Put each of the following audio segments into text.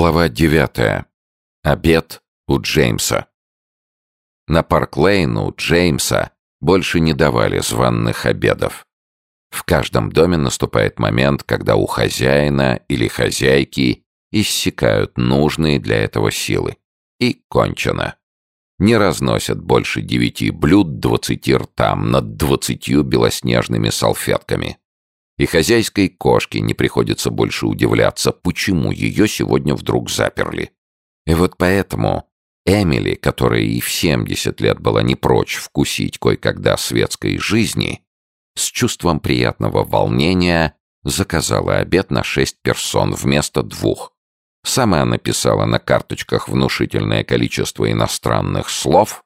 Глава девятая. Обед у Джеймса. На Парк-Лейн у Джеймса больше не давали званных обедов. В каждом доме наступает момент, когда у хозяина или хозяйки иссякают нужные для этого силы. И кончено. Не разносят больше девяти блюд двадцати ртам над двадцатью белоснежными салфетками. И хозяйской кошке не приходится больше удивляться, почему ее сегодня вдруг заперли. И вот поэтому Эмили, которая и в 70 лет была не прочь вкусить кое-когда светской жизни, с чувством приятного волнения заказала обед на шесть персон вместо двух. Сама написала на карточках внушительное количество иностранных слов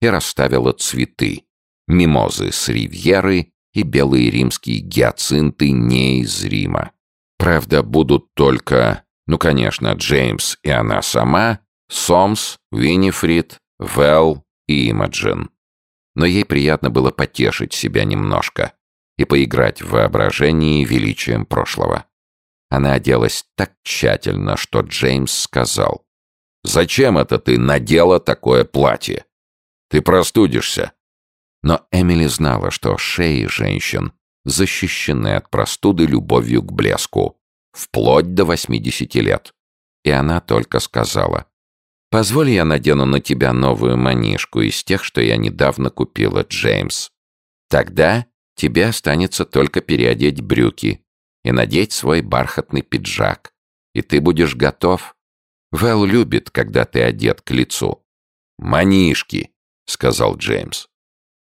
и расставила цветы, мимозы с ривьеры и белые римские гиацинты не из Рима. Правда, будут только, ну, конечно, Джеймс и она сама, Сомс, Винифрид, Вэл и Имаджин. Но ей приятно было потешить себя немножко и поиграть в воображении величием прошлого. Она оделась так тщательно, что Джеймс сказал, «Зачем это ты надела такое платье? Ты простудишься». Но Эмили знала, что шеи женщин защищены от простуды любовью к блеску, вплоть до 80 лет. И она только сказала, «Позволь я надену на тебя новую манишку из тех, что я недавно купила, Джеймс. Тогда тебе останется только переодеть брюки и надеть свой бархатный пиджак, и ты будешь готов. Вэл любит, когда ты одет к лицу». «Манишки», — сказал Джеймс.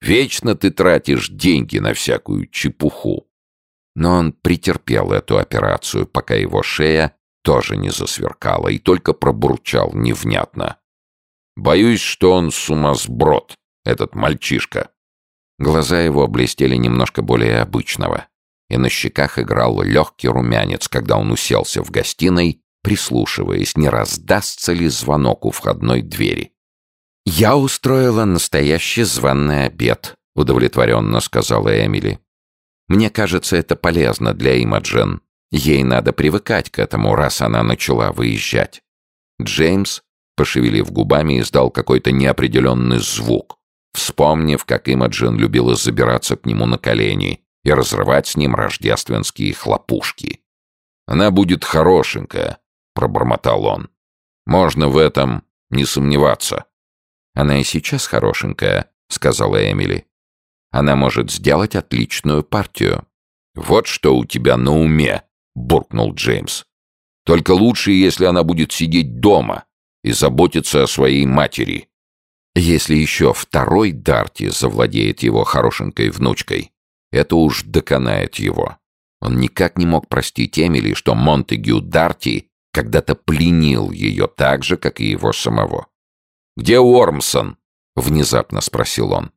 Вечно ты тратишь деньги на всякую чепуху. Но он претерпел эту операцию, пока его шея тоже не засверкала и только пробурчал невнятно. Боюсь, что он сумасброд, этот мальчишка. Глаза его блестели немножко более обычного, и на щеках играл легкий румянец, когда он уселся в гостиной, прислушиваясь, не раздастся ли звонок у входной двери. «Я устроила настоящий званный обед», — удовлетворенно сказала Эмили. «Мне кажется, это полезно для Имаджин. Ей надо привыкать к этому, раз она начала выезжать». Джеймс, пошевелив губами, издал какой-то неопределенный звук, вспомнив, как Имаджин любила забираться к нему на колени и разрывать с ним рождественские хлопушки. «Она будет хорошенькая», — пробормотал он. «Можно в этом не сомневаться». «Она и сейчас хорошенькая», — сказала Эмили. «Она может сделать отличную партию». «Вот что у тебя на уме», — буркнул Джеймс. «Только лучше, если она будет сидеть дома и заботиться о своей матери». Если еще второй Дарти завладеет его хорошенькой внучкой, это уж доконает его. Он никак не мог простить Эмили, что Монтегю Дарти когда-то пленил ее так же, как и его самого. «Где Уормсон?» — внезапно спросил он.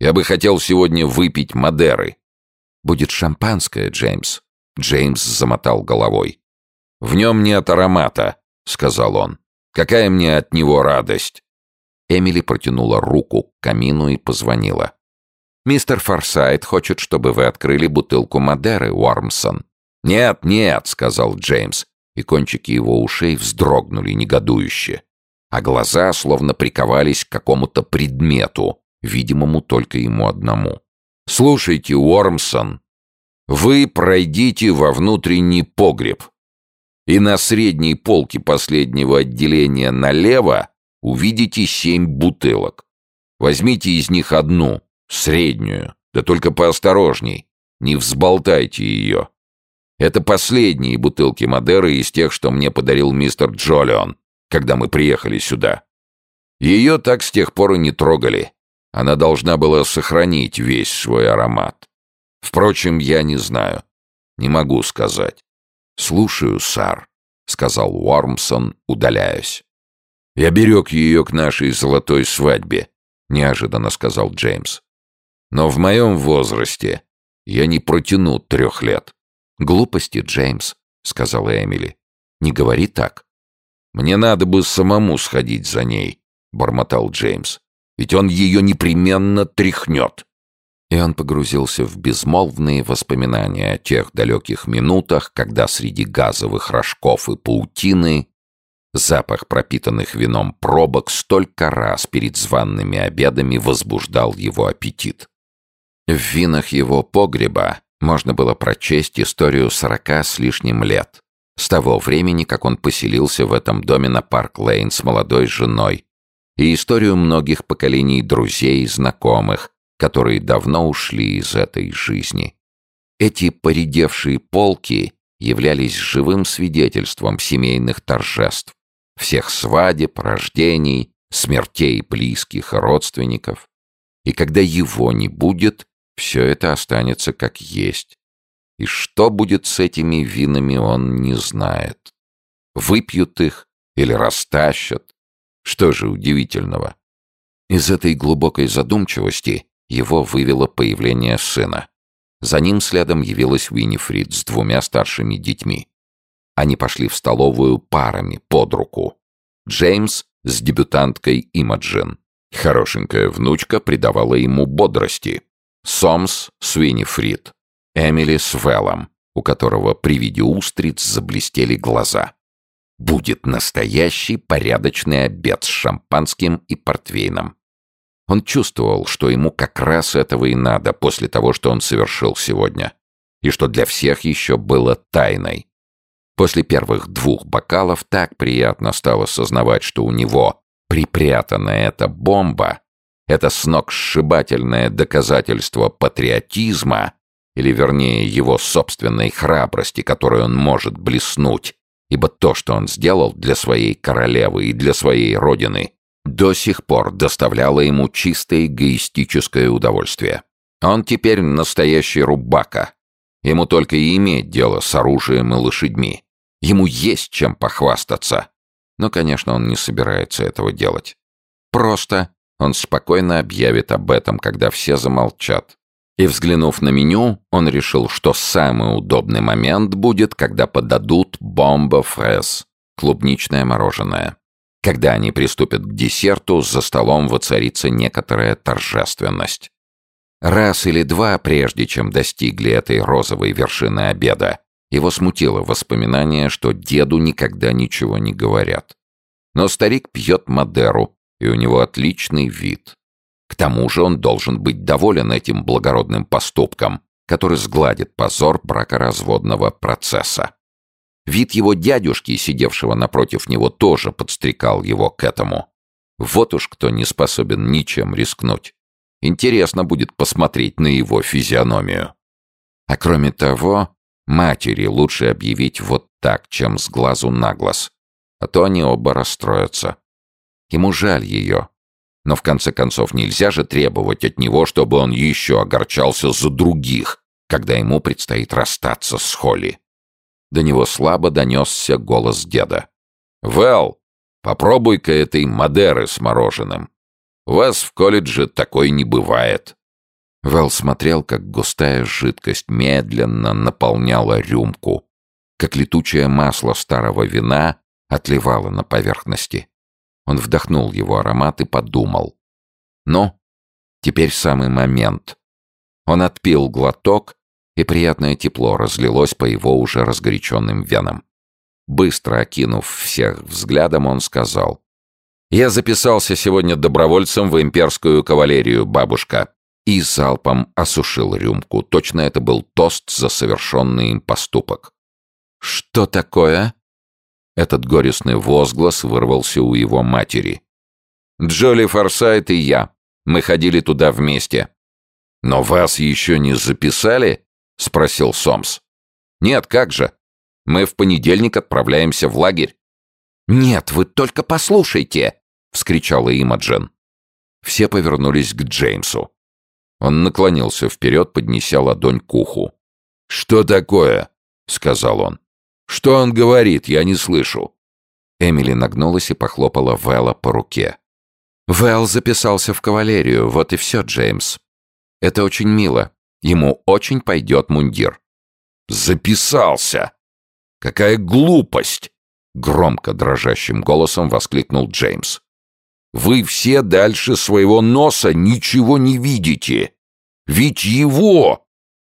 «Я бы хотел сегодня выпить Мадеры». «Будет шампанское, Джеймс». Джеймс замотал головой. «В нем нет аромата», — сказал он. «Какая мне от него радость?» Эмили протянула руку к камину и позвонила. «Мистер Форсайт хочет, чтобы вы открыли бутылку Мадеры, Уормсон». «Нет, нет», — сказал Джеймс, и кончики его ушей вздрогнули негодующе а глаза словно приковались к какому-то предмету, видимому только ему одному. «Слушайте, Уормсон, вы пройдите во внутренний погреб, и на средней полке последнего отделения налево увидите семь бутылок. Возьмите из них одну, среднюю, да только поосторожней, не взболтайте ее. Это последние бутылки Мадеры из тех, что мне подарил мистер Джолион, когда мы приехали сюда. Ее так с тех пор и не трогали. Она должна была сохранить весь свой аромат. Впрочем, я не знаю. Не могу сказать. «Слушаю, сар», — сказал Уормсон, удаляясь. «Я берег ее к нашей золотой свадьбе», — неожиданно сказал Джеймс. «Но в моем возрасте я не протяну трех лет». «Глупости, Джеймс», — сказала Эмили. «Не говори так. «Мне надо бы самому сходить за ней», — бормотал Джеймс. «Ведь он ее непременно тряхнет». И он погрузился в безмолвные воспоминания о тех далеких минутах, когда среди газовых рожков и паутины Запах пропитанных вином пробок столько раз перед званными обедами возбуждал его аппетит. В винах его погреба можно было прочесть историю сорока с лишним лет, с того времени, как он поселился в этом доме на Парк-Лейн с молодой женой, и историю многих поколений друзей и знакомых, которые давно ушли из этой жизни. Эти поредевшие полки являлись живым свидетельством семейных торжеств, всех свадеб, рождений, смертей близких и родственников. И когда его не будет, все это останется как есть. И что будет с этими винами, он не знает. Выпьют их или растащат. Что же удивительного? Из этой глубокой задумчивости его вывело появление сына. За ним следом явилась Уинифрид с двумя старшими детьми. Они пошли в столовую парами, под руку. Джеймс с дебютанткой Имаджин. Хорошенькая внучка придавала ему бодрости. Сомс с Уинифрид. Эмили с Веллом, у которого при виде устриц заблестели глаза. Будет настоящий порядочный обед с шампанским и портвейном. Он чувствовал, что ему как раз этого и надо после того, что он совершил сегодня, и что для всех еще было тайной. После первых двух бокалов так приятно стало сознавать, что у него припрятана эта бомба, это сногсшибательное доказательство патриотизма, или вернее его собственной храбрости, которой он может блеснуть, ибо то, что он сделал для своей королевы и для своей родины, до сих пор доставляло ему чисто эгоистическое удовольствие. Он теперь настоящий рубака. Ему только и иметь дело с оружием и лошадьми. Ему есть чем похвастаться. Но, конечно, он не собирается этого делать. Просто он спокойно объявит об этом, когда все замолчат. И, взглянув на меню, он решил, что самый удобный момент будет, когда подадут бомба фрез, клубничное мороженое. Когда они приступят к десерту, за столом воцарится некоторая торжественность. Раз или два, прежде чем достигли этой розовой вершины обеда, его смутило воспоминание, что деду никогда ничего не говорят. Но старик пьет Мадеру, и у него отличный вид. Тому же он должен быть доволен этим благородным поступком, который сгладит позор бракоразводного процесса. Вид его дядюшки, сидевшего напротив него, тоже подстрекал его к этому. Вот уж кто не способен ничем рискнуть. Интересно будет посмотреть на его физиономию. А кроме того, матери лучше объявить вот так, чем с глазу на глаз. А то они оба расстроятся. Ему жаль ее. Но в конце концов нельзя же требовать от него, чтобы он еще огорчался за других, когда ему предстоит расстаться с Холли. До него слабо донесся голос деда. «Вэл, попробуй-ка этой Мадеры с мороженым. Вас в колледже такой не бывает». Вэл смотрел, как густая жидкость медленно наполняла рюмку, как летучее масло старого вина отливало на поверхности. Он вдохнул его аромат и подумал. «Ну, теперь самый момент». Он отпил глоток и приятное тепло разлилось по его уже разгоряченным венам. Быстро окинув всех взглядом, он сказал. «Я записался сегодня добровольцем в имперскую кавалерию, бабушка». И залпом осушил рюмку. Точно это был тост за совершенный им поступок. «Что такое?» Этот горестный возглас вырвался у его матери. «Джоли Форсайт и я. Мы ходили туда вместе». «Но вас еще не записали?» — спросил Сомс. «Нет, как же. Мы в понедельник отправляемся в лагерь». «Нет, вы только послушайте!» — вскричала Имаджен. Все повернулись к Джеймсу. Он наклонился вперед, поднеся ладонь к уху. «Что такое?» — сказал он. «Что он говорит? Я не слышу». Эмили нагнулась и похлопала Вэлла по руке. «Вэл записался в кавалерию, вот и все, Джеймс. Это очень мило. Ему очень пойдет мундир». «Записался! Какая глупость!» Громко дрожащим голосом воскликнул Джеймс. «Вы все дальше своего носа ничего не видите. Ведь его!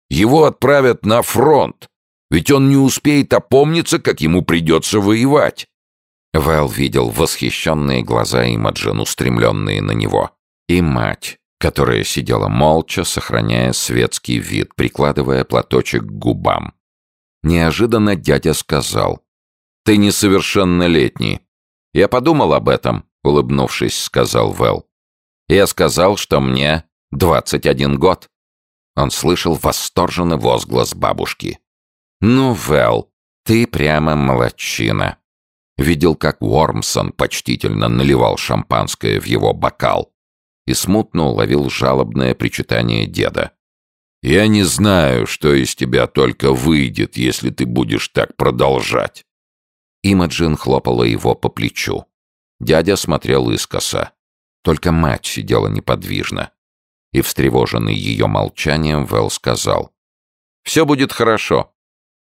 Его отправят на фронт. Ведь он не успеет опомниться, как ему придется воевать. Вэл видел восхищенные глаза Имаджин, устремленные на него, и мать, которая сидела молча, сохраняя светский вид, прикладывая платочек к губам. Неожиданно дядя сказал, «Ты несовершеннолетний». «Я подумал об этом», — улыбнувшись, сказал Вэл. «Я сказал, что мне 21 год». Он слышал восторженный возглас бабушки. «Ну, Вэл, ты прямо молодчина». Видел, как Уормсон почтительно наливал шампанское в его бокал и смутно уловил жалобное причитание деда. «Я не знаю, что из тебя только выйдет, если ты будешь так продолжать». Имаджин хлопала его по плечу. Дядя смотрел искоса. Только мать сидела неподвижно. И, встревоженный ее молчанием, Вэл сказал. «Все будет хорошо.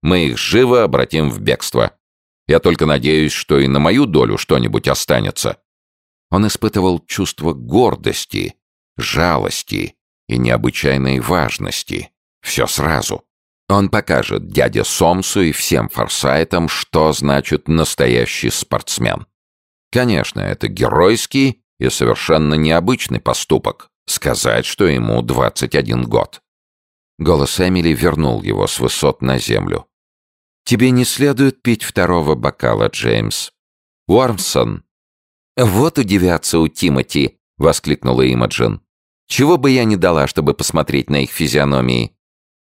Мы их живо обратим в бегство. Я только надеюсь, что и на мою долю что-нибудь останется». Он испытывал чувство гордости, жалости и необычайной важности. Все сразу. Он покажет дяде Сомсу и всем форсайтам, что значит настоящий спортсмен. Конечно, это геройский и совершенно необычный поступок — сказать, что ему 21 год. Голос Эмили вернул его с высот на землю. «Тебе не следует пить второго бокала, Джеймс. Уормсон». «Вот удивятся у Тимоти», — воскликнула Имаджин. «Чего бы я не дала, чтобы посмотреть на их физиономии?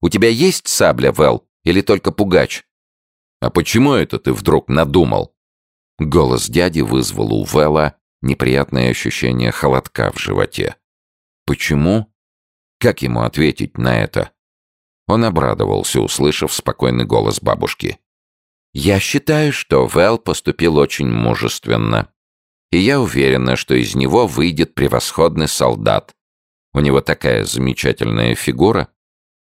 У тебя есть сабля, Вэл, или только пугач?» «А почему это ты вдруг надумал?» Голос дяди вызвал у Вэлла неприятное ощущение холодка в животе. «Почему?» Как ему ответить на это? Он обрадовался, услышав спокойный голос бабушки. «Я считаю, что Вэл поступил очень мужественно. И я уверена, что из него выйдет превосходный солдат. У него такая замечательная фигура.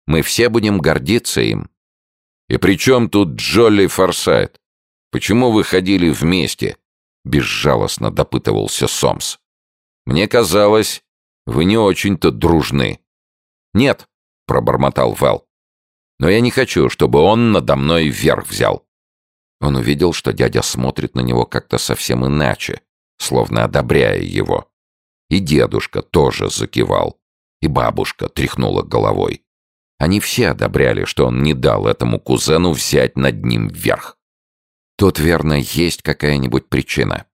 Мы все будем гордиться им». «И при чем тут Джолли Форсайт? Почему вы ходили вместе?» Безжалостно допытывался Сомс. «Мне казалось, вы не очень-то дружны». «Нет», — пробормотал Вэл. Но я не хочу, чтобы он надо мной вверх взял». Он увидел, что дядя смотрит на него как-то совсем иначе, словно одобряя его. И дедушка тоже закивал, и бабушка тряхнула головой. Они все одобряли, что он не дал этому кузену взять над ним вверх. Тут, верно, есть какая-нибудь причина.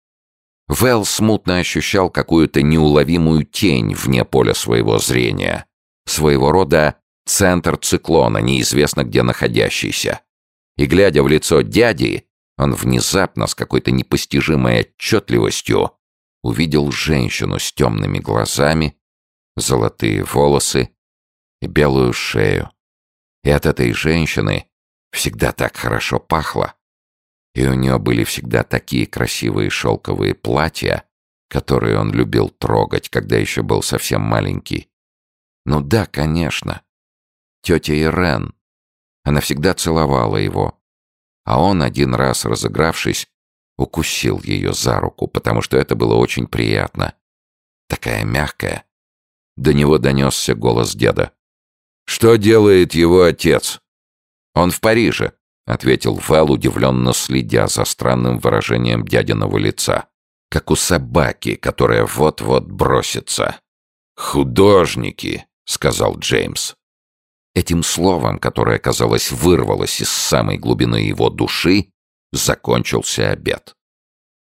Вэл смутно ощущал какую-то неуловимую тень вне поля своего зрения, своего рода Центр циклона, неизвестно где находящийся. И глядя в лицо дяди, он внезапно с какой-то непостижимой отчетливостью увидел женщину с темными глазами, золотые волосы и белую шею. И от этой женщины всегда так хорошо пахло. И у нее были всегда такие красивые шелковые платья, которые он любил трогать, когда еще был совсем маленький. Ну да, конечно тетя Ирен. Она всегда целовала его. А он, один раз разыгравшись, укусил ее за руку, потому что это было очень приятно. Такая мягкая. До него донесся голос деда. «Что делает его отец?» «Он в Париже», — ответил Вэл, удивленно следя за странным выражением дядиного лица. «Как у собаки, которая вот-вот бросится». «Художники», — сказал Джеймс. Этим словом, которое, казалось, вырвалось из самой глубины его души, закончился обед.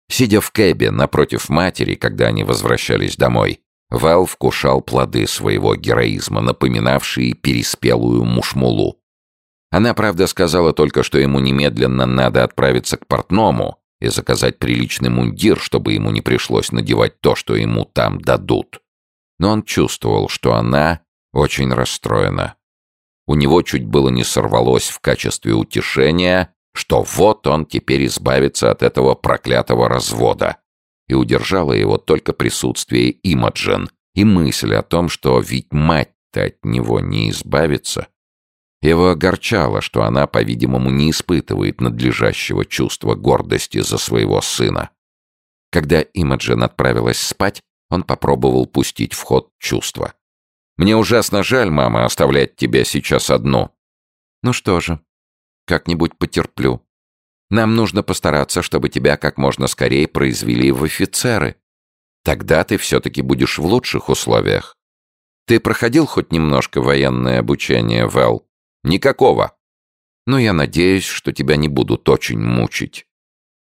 Сидя в кэбе напротив матери, когда они возвращались домой, Вэл вкушал плоды своего героизма, напоминавшие переспелую мушмулу. Она, правда, сказала только, что ему немедленно надо отправиться к портному и заказать приличный мундир, чтобы ему не пришлось надевать то, что ему там дадут. Но он чувствовал, что она очень расстроена. У него чуть было не сорвалось в качестве утешения, что вот он теперь избавится от этого проклятого развода. И удержало его только присутствие Имаджин и мысль о том, что ведь мать-то от него не избавится. Его огорчало, что она, по-видимому, не испытывает надлежащего чувства гордости за своего сына. Когда Имаджин отправилась спать, он попробовал пустить в ход чувства. Мне ужасно жаль, мама, оставлять тебя сейчас одну. Ну что же, как-нибудь потерплю. Нам нужно постараться, чтобы тебя как можно скорее произвели в офицеры. Тогда ты все-таки будешь в лучших условиях. Ты проходил хоть немножко военное обучение, Вэл? Никакого. Но я надеюсь, что тебя не будут очень мучить.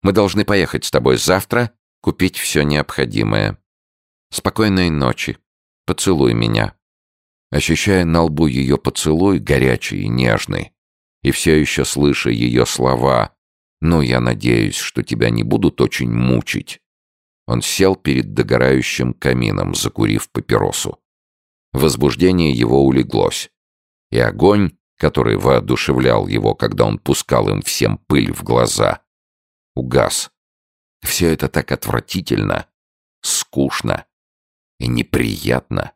Мы должны поехать с тобой завтра, купить все необходимое. Спокойной ночи. Поцелуй меня. Ощущая на лбу ее поцелуй, горячий и нежный, и все еще слыша ее слова «Ну, я надеюсь, что тебя не будут очень мучить», он сел перед догорающим камином, закурив папиросу. Возбуждение его улеглось, и огонь, который воодушевлял его, когда он пускал им всем пыль в глаза, угас. Все это так отвратительно, скучно и неприятно.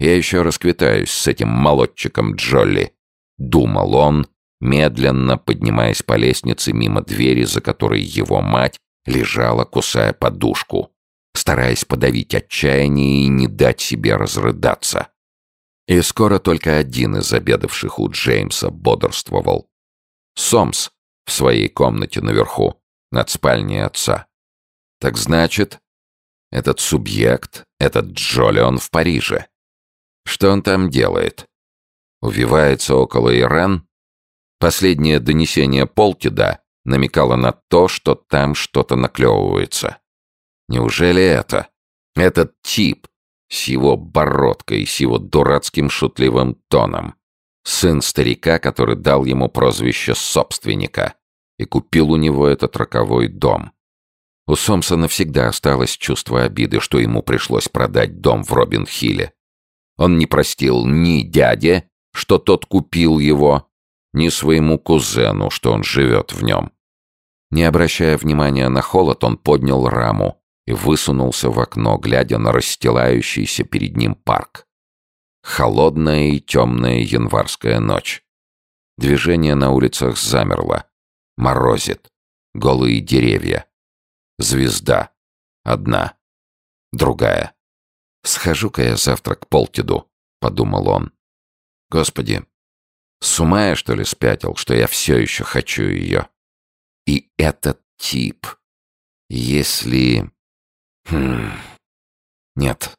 Я еще расквитаюсь с этим молодчиком Джолли, думал он, медленно поднимаясь по лестнице мимо двери, за которой его мать лежала, кусая подушку, стараясь подавить отчаяние и не дать себе разрыдаться. И скоро только один из обедавших у Джеймса бодрствовал. Сомс в своей комнате наверху, над спальней отца. Так значит, этот субъект, этот Джоли, он в Париже. Что он там делает? Увивается около Иран? Последнее донесение Полтида намекало на то, что там что-то наклевывается. Неужели это? Этот тип с его бородкой, с его дурацким шутливым тоном. Сын старика, который дал ему прозвище собственника и купил у него этот роковой дом. У Сомса всегда осталось чувство обиды, что ему пришлось продать дом в Робин-Хилле. Он не простил ни дяде, что тот купил его, ни своему кузену, что он живет в нем. Не обращая внимания на холод, он поднял раму и высунулся в окно, глядя на расстилающийся перед ним парк. Холодная и темная январская ночь. Движение на улицах замерло. Морозит. Голые деревья. Звезда. Одна. Другая. «Схожу-ка я завтра к Полтиду», — подумал он. «Господи, с ума я, что ли, спятил, что я все еще хочу ее?» И этот тип. Если... Хм... Нет.